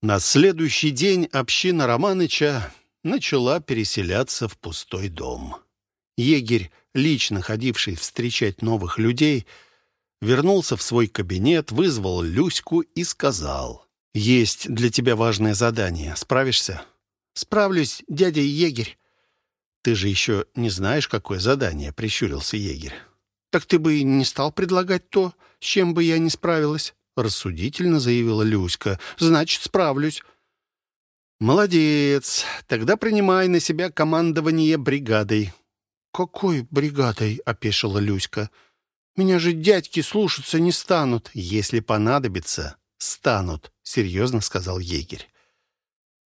На следующий день община Романыча начала переселяться в пустой дом. Егерь, лично ходивший встречать новых людей, вернулся в свой кабинет, вызвал Люську и сказал, «Есть для тебя важное задание. Справишься?» «Справлюсь, дядя егерь». «Ты же еще не знаешь, какое задание», — прищурился егерь. «Так ты бы и не стал предлагать то, с чем бы я не справилась», — рассудительно заявила Люська. «Значит, справлюсь». «Молодец. Тогда принимай на себя командование бригадой». «Какой бригадой?» — опешила Люська. «Меня же дядьки слушаться не станут». «Если понадобится, станут», — серьезно сказал егерь.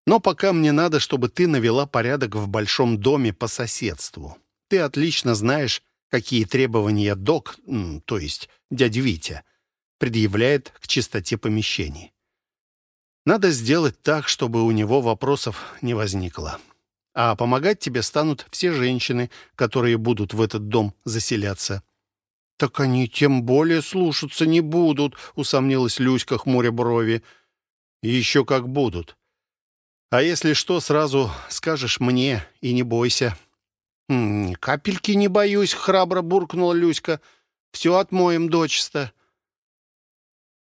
«Но пока мне надо, чтобы ты навела порядок в большом доме по соседству. Ты отлично знаешь, какие требования док, то есть дядя Витя, предъявляет к чистоте помещений. Надо сделать так, чтобы у него вопросов не возникло. А помогать тебе станут все женщины, которые будут в этот дом заселяться». «Так они тем более слушаться не будут», — усомнилась Люська, хмуря брови. «Еще как будут. А если что, сразу скажешь мне и не бойся». «М -м, «Капельки не боюсь», — храбро буркнула Люська. «Все отмоем дочисто».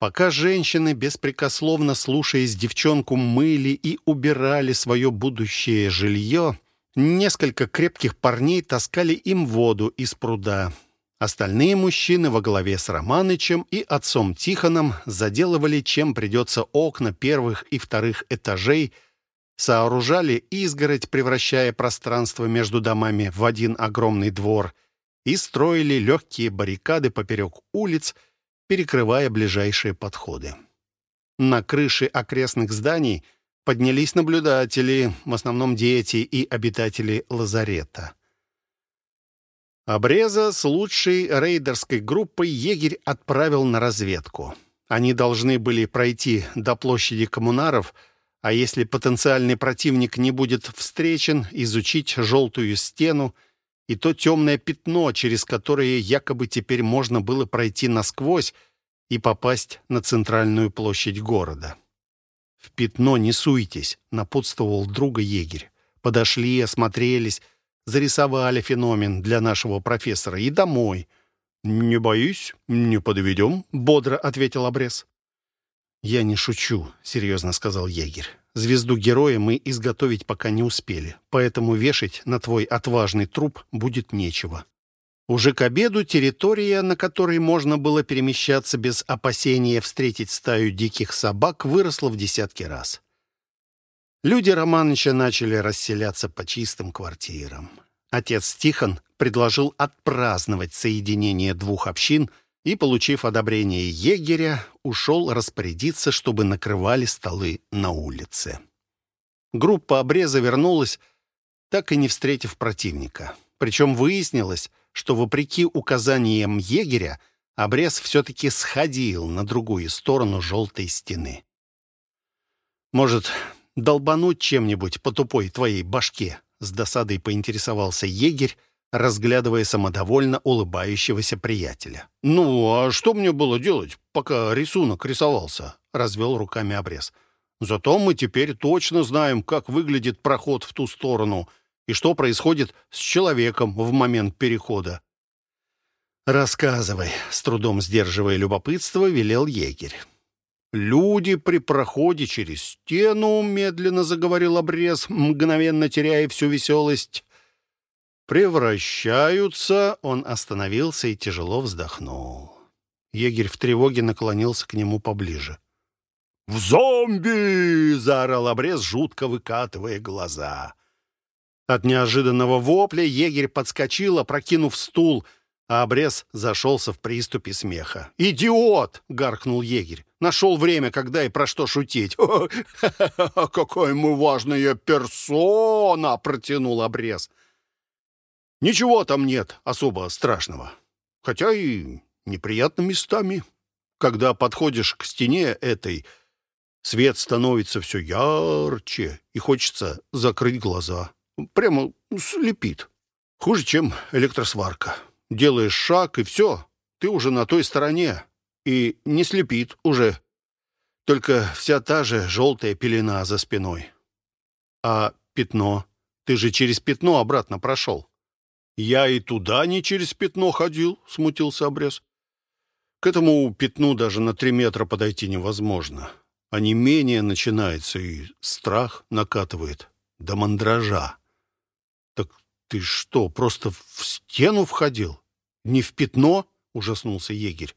Пока женщины, беспрекословно слушаясь девчонку, мыли и убирали свое будущее жилье, несколько крепких парней таскали им воду из пруда. Остальные мужчины во главе с Романычем и отцом Тихоном заделывали, чем придется окна первых и вторых этажей, сооружали изгородь, превращая пространство между домами в один огромный двор, и строили легкие баррикады поперек улиц, перекрывая ближайшие подходы. На крыше окрестных зданий поднялись наблюдатели, в основном дети и обитатели лазарета. Обреза с лучшей рейдерской группой егерь отправил на разведку. Они должны были пройти до площади коммунаров, а если потенциальный противник не будет встречен, изучить желтую стену и то темное пятно, через которое якобы теперь можно было пройти насквозь и попасть на центральную площадь города. «В пятно не суйтесь», — напутствовал друга егерь. «Подошли, осмотрелись, зарисовали феномен для нашего профессора и домой». «Не боюсь, не подведем», — бодро ответил обрез. «Я не шучу», — серьезно сказал егерь. Звезду героя мы изготовить пока не успели, поэтому вешать на твой отважный труп будет нечего. Уже к обеду территория, на которой можно было перемещаться без опасения встретить стаю диких собак, выросла в десятки раз. Люди Романыча начали расселяться по чистым квартирам. Отец Тихон предложил отпраздновать соединение двух общин и, получив одобрение егеря, ушел распорядиться, чтобы накрывали столы на улице. Группа обреза вернулась, так и не встретив противника. Причем выяснилось, что, вопреки указаниям егеря, обрез все-таки сходил на другую сторону желтой стены. «Может, долбануть чем-нибудь по тупой твоей башке?» С досадой поинтересовался егерь, разглядывая самодовольно улыбающегося приятеля. «Ну, а что мне было делать, пока рисунок рисовался?» — развел руками обрез. «Зато мы теперь точно знаем, как выглядит проход в ту сторону и что происходит с человеком в момент перехода». «Рассказывай», — с трудом сдерживая любопытство, велел егерь. «Люди при проходе через стену», — медленно заговорил обрез, мгновенно теряя всю веселость, превращаются...» Он остановился и тяжело вздохнул. Егерь в тревоге наклонился к нему поближе. «В зомби!» — заорал обрез, жутко выкатывая глаза. От неожиданного вопля егерь подскочил, опрокинув стул, а обрез зашелся в приступе смеха. «Идиот!» — гаркнул егерь. «Нашел время, когда и про что шутить». «Какая мы важная персона!» — протянул обрез. Ничего там нет особо страшного. Хотя и неприятно местами. Когда подходишь к стене этой, свет становится все ярче, и хочется закрыть глаза. Прямо слепит. Хуже, чем электросварка. Делаешь шаг, и все, ты уже на той стороне. И не слепит уже. Только вся та же желтая пелена за спиной. А пятно? Ты же через пятно обратно прошел. Я и туда не через пятно ходил, смутился обрез. К этому пятну даже на три метра подойти невозможно. А не менее начинается, и страх накатывает до мандража. Так ты что, просто в стену входил? Не в пятно? Ужаснулся егерь.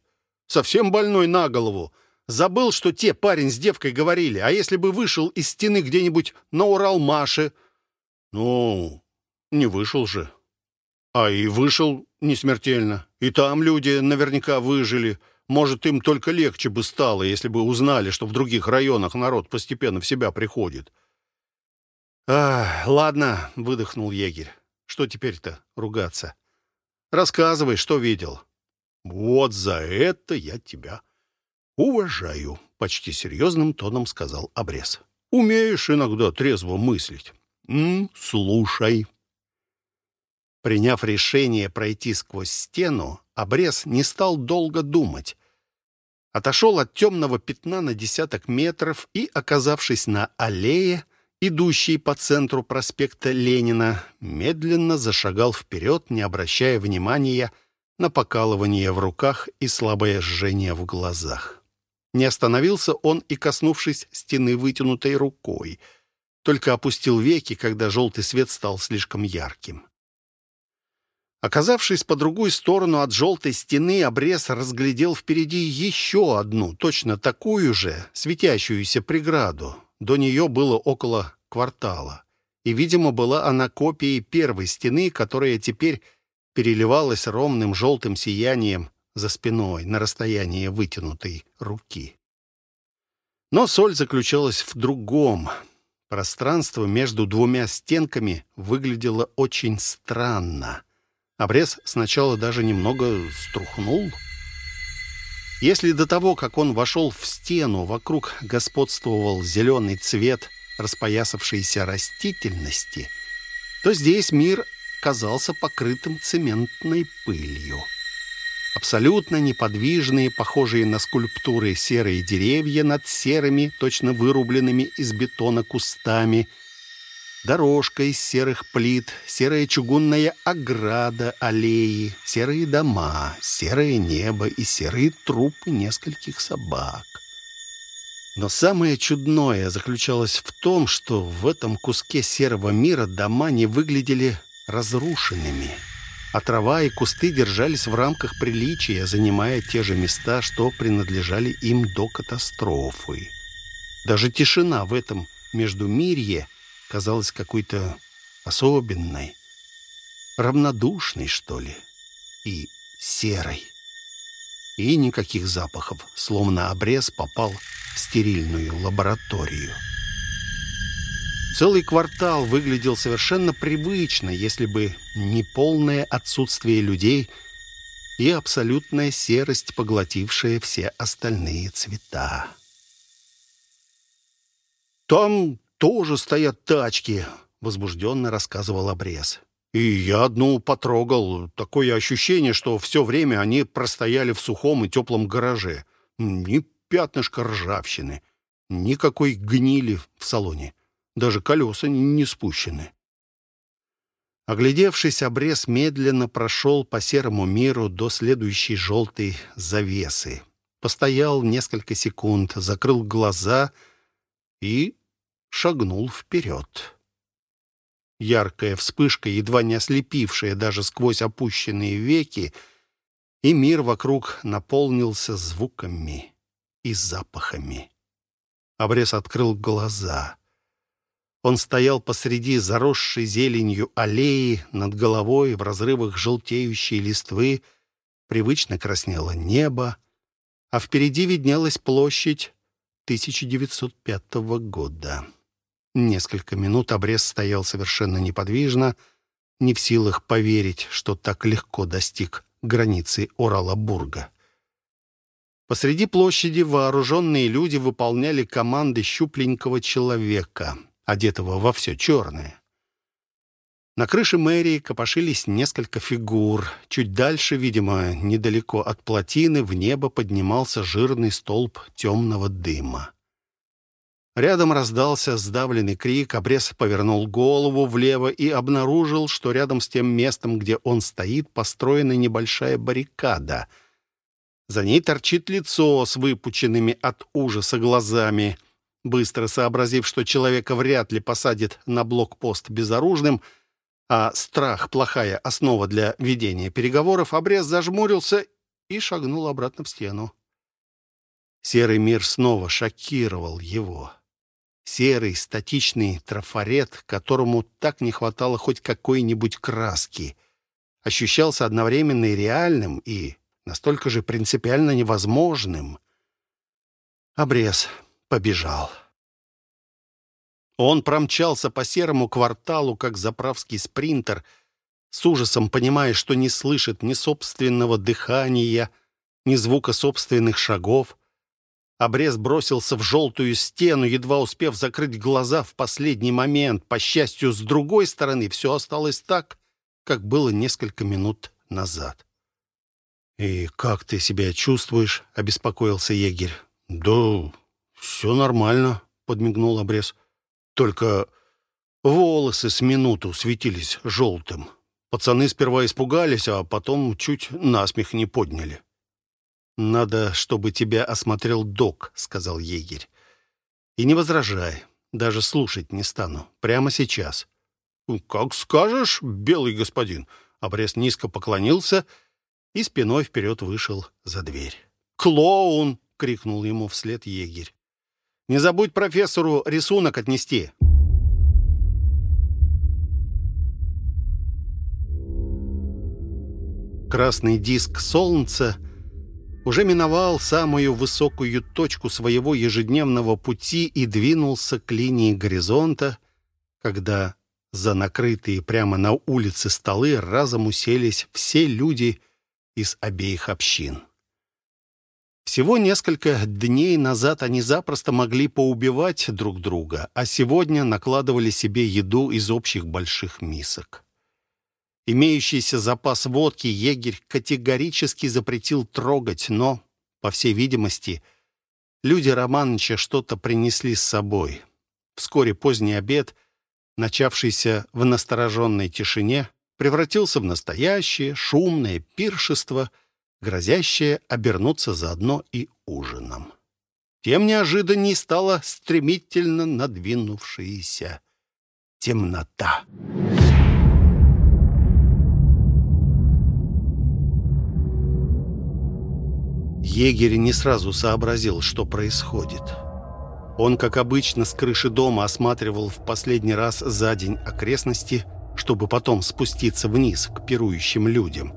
Совсем больной на голову. Забыл, что те парень с девкой говорили. А если бы вышел из стены где-нибудь на Уралмаше? Ну, не вышел же. А и вышел не смертельно. И там люди наверняка выжили. Может, им только легче бы стало, если бы узнали, что в других районах народ постепенно в себя приходит. «А, ладно», — выдохнул егерь. «Что теперь-то ругаться? Рассказывай, что видел». «Вот за это я тебя уважаю», — почти серьезным тоном сказал обрез. «Умеешь иногда трезво мыслить. -м, слушай». Приняв решение пройти сквозь стену, обрез не стал долго думать. Отошел от темного пятна на десяток метров и, оказавшись на аллее, идущей по центру проспекта Ленина, медленно зашагал вперед, не обращая внимания на покалывание в руках и слабое жжение в глазах. Не остановился он и, коснувшись стены вытянутой рукой, только опустил веки, когда желтый свет стал слишком ярким. Оказавшись по другую сторону от желтой стены, обрез разглядел впереди еще одну, точно такую же, светящуюся преграду. До нее было около квартала. И, видимо, была она копией первой стены, которая теперь переливалась ровным желтым сиянием за спиной на расстоянии вытянутой руки. Но соль заключалась в другом. Пространство между двумя стенками выглядело очень странно. Обрез сначала даже немного струхнул. Если до того, как он вошел в стену, вокруг господствовал зеленый цвет распоясавшейся растительности, то здесь мир казался покрытым цементной пылью. Абсолютно неподвижные, похожие на скульптуры серые деревья над серыми, точно вырубленными из бетона кустами — Дорожка из серых плит, серая чугунная ограда аллеи, серые дома, серое небо и серые трупы нескольких собак. Но самое чудное заключалось в том, что в этом куске серого мира дома не выглядели разрушенными, а трава и кусты держались в рамках приличия, занимая те же места, что принадлежали им до катастрофы. Даже тишина в этом междумирье — казалась какой-то особенной, равнодушной, что ли, и серой. И никаких запахов, словно обрез попал в стерильную лабораторию. Целый квартал выглядел совершенно привычно, если бы не полное отсутствие людей и абсолютная серость, поглотившая все остальные цвета. «Там тоже стоят тачки», — возбужденно рассказывал обрез. «И я одну потрогал. Такое ощущение, что все время они простояли в сухом и теплом гараже. Ни пятнышка ржавчины, никакой гнили в салоне. Даже колеса не спущены». Оглядевшись, обрез медленно прошел по серому миру до следующей желтой завесы. Постоял несколько секунд, закрыл глаза и шагнул вперед. Яркая вспышка, едва не ослепившая даже сквозь опущенные веки, и мир вокруг наполнился звуками и запахами. Обрез открыл глаза. Он стоял посреди заросшей зеленью аллеи, над головой в разрывах желтеющей листвы привычно краснело небо, а впереди виднелась площадь 1905 года. Несколько минут обрез стоял совершенно неподвижно, не в силах поверить, что так легко достиг границы Уралабурга. Посреди площади вооруженные люди выполняли команды щупленького человека, одетого во все черное. На крыше мэрии копошились несколько фигур. Чуть дальше, видимо, недалеко от плотины, в небо поднимался жирный столб темного дыма. Рядом раздался сдавленный крик, обрез повернул голову влево и обнаружил, что рядом с тем местом, где он стоит, построена небольшая баррикада. За ней торчит лицо с выпученными от ужаса глазами. Быстро сообразив, что человека вряд ли посадят на блокпост безоружным, а страх — плохая основа для ведения переговоров, обрез зажмурился и шагнул обратно в стену. Серый мир снова шокировал его серый статичный трафарет, которому так не хватало хоть какой-нибудь краски, ощущался одновременно и реальным, и настолько же принципиально невозможным. Обрез побежал. Он промчался по серому кварталу, как заправский спринтер, с ужасом понимая, что не слышит ни собственного дыхания, ни звука собственных шагов. Обрез бросился в желтую стену, едва успев закрыть глаза в последний момент. По счастью, с другой стороны все осталось так, как было несколько минут назад. «И как ты себя чувствуешь?» — обеспокоился егерь. «Да все нормально», — подмигнул обрез. «Только волосы с минуту светились желтым. Пацаны сперва испугались, а потом чуть насмех не подняли». «Надо, чтобы тебя осмотрел док», — сказал егерь. «И не возражай, даже слушать не стану. Прямо сейчас». «Как скажешь, белый господин». Обрез низко поклонился и спиной вперед вышел за дверь. «Клоун!» — крикнул ему вслед егерь. «Не забудь профессору рисунок отнести». Красный диск солнца — уже миновал самую высокую точку своего ежедневного пути и двинулся к линии горизонта, когда за накрытые прямо на улице столы разом уселись все люди из обеих общин. Всего несколько дней назад они запросто могли поубивать друг друга, а сегодня накладывали себе еду из общих больших мисок. Имеющийся запас водки егерь категорически запретил трогать, но, по всей видимости, люди Романыча что-то принесли с собой. Вскоре поздний обед, начавшийся в настороженной тишине, превратился в настоящее шумное пиршество, грозящее обернуться заодно и ужином. Тем неожиданней стала стремительно надвинувшаяся темнота. Егерь не сразу сообразил, что происходит. Он, как обычно, с крыши дома осматривал в последний раз за день окрестности, чтобы потом спуститься вниз к пирующим людям.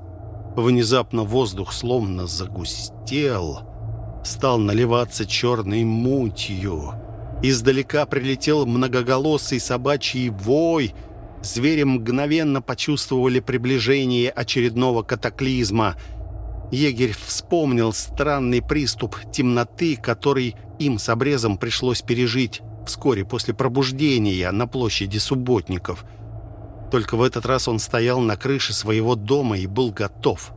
Внезапно воздух словно загустел, стал наливаться черной мутью. Издалека прилетел многоголосый собачий вой. Звери мгновенно почувствовали приближение очередного катаклизма — Егерь вспомнил странный приступ темноты, который им с обрезом пришлось пережить вскоре после пробуждения на площади субботников. Только в этот раз он стоял на крыше своего дома и был готов.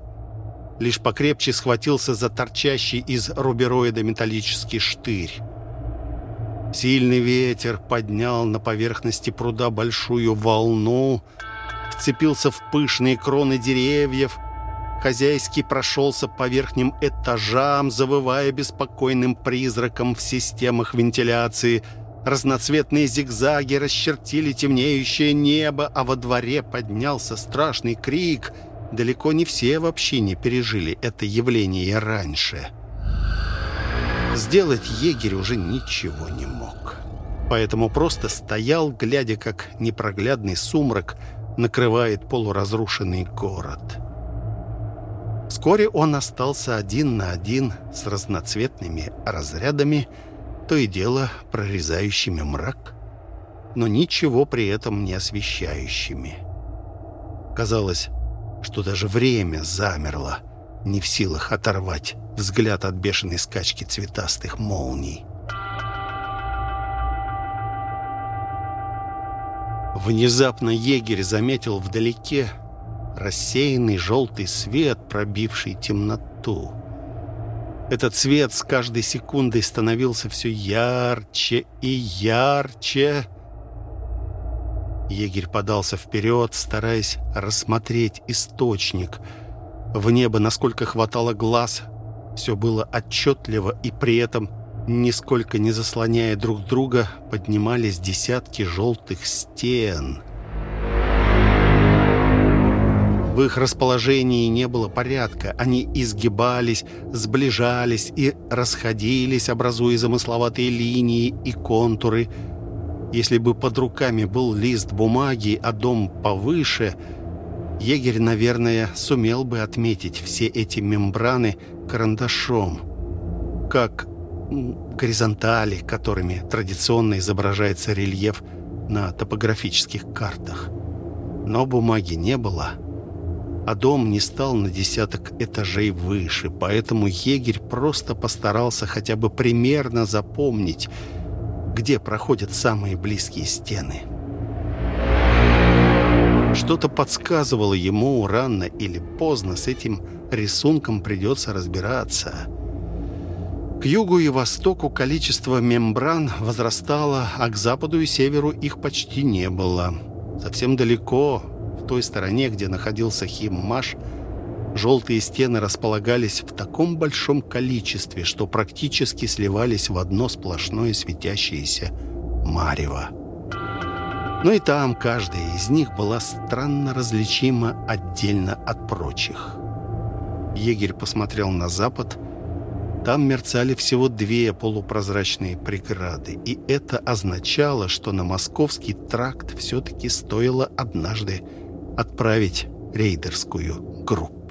Лишь покрепче схватился за торчащий из рубероида металлический штырь. Сильный ветер поднял на поверхности пруда большую волну, вцепился в пышные кроны деревьев, хозяйски прошелся по верхним этажам, завывая беспокойным призраком в системах вентиляции. Разноцветные зигзаги расчертили темнеющее небо, а во дворе поднялся страшный крик. Далеко не все в общине пережили это явление раньше. Сделать егерь уже ничего не мог. Поэтому просто стоял, глядя, как непроглядный сумрак накрывает полуразрушенный город. Вскоре он остался один на один с разноцветными разрядами, то и дело прорезающими мрак, но ничего при этом не освещающими. Казалось, что даже время замерло, не в силах оторвать взгляд от бешеной скачки цветастых молний. Внезапно егерь заметил вдалеке рассеянный желтый свет, пробивший темноту. Этот свет с каждой секундой становился все ярче и ярче. Егерь подался вперед, стараясь рассмотреть источник. В небо, насколько хватало глаз, все было отчетливо, и при этом, нисколько не заслоняя друг друга, поднимались десятки желтых стен — в их расположении не было порядка. Они изгибались, сближались и расходились, образуя замысловатые линии и контуры. Если бы под руками был лист бумаги, а дом повыше, егерь, наверное, сумел бы отметить все эти мембраны карандашом, как горизонтали, которыми традиционно изображается рельеф на топографических картах. Но бумаги не было а дом не стал на десяток этажей выше, поэтому егерь просто постарался хотя бы примерно запомнить, где проходят самые близкие стены. Что-то подсказывало ему, рано или поздно с этим рисунком придется разбираться. К югу и востоку количество мембран возрастало, а к западу и северу их почти не было. Совсем далеко, той стороне, где находился Химмаш, желтые стены располагались в таком большом количестве, что практически сливались в одно сплошное светящееся марево. Но и там каждая из них была странно различима отдельно от прочих. Егерь посмотрел на запад. Там мерцали всего две полупрозрачные преграды, и это означало, что на московский тракт все-таки стоило однажды отправить рейдерскую группу.